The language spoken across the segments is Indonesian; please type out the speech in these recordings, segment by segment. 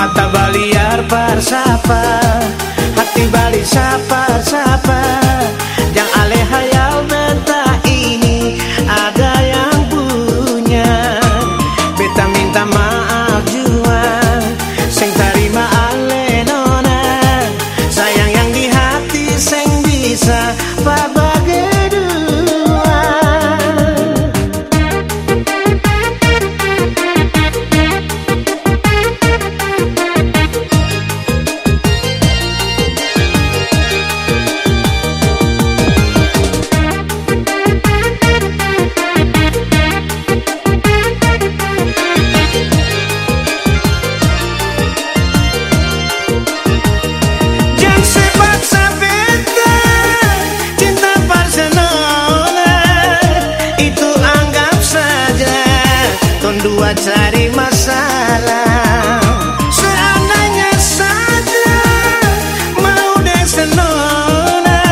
Mata baliar bersapa Hati balik sapa berdua cari masalah. Seandainya saja mau dan senona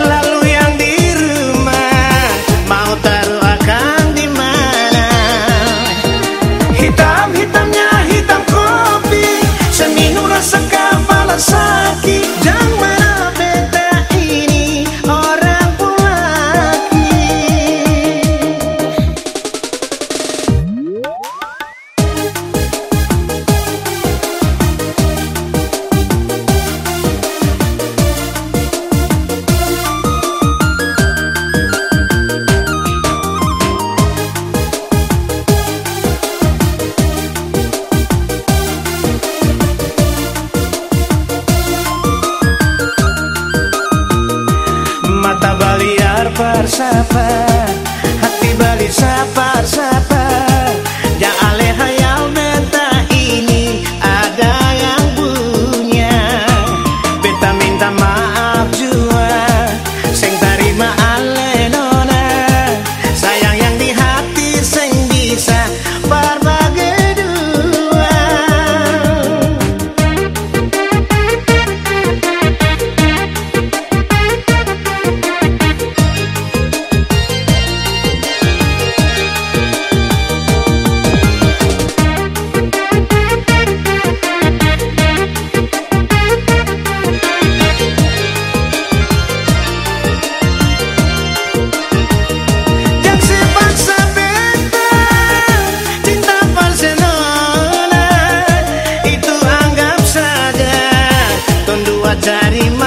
Lalu yang di rumah mau taruh akan di mana? Kita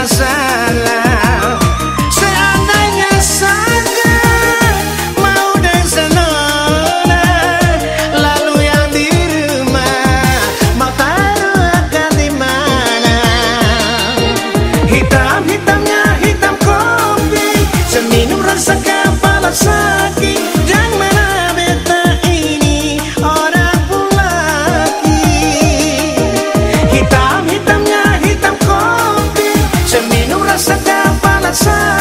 masalah Seandainya saja mau dan senona Lalu yang di rumah mau taruh akan di mana? Hitam-hitamnya hitam kopi Seminum rasa Se'n vine una seta a palaçar.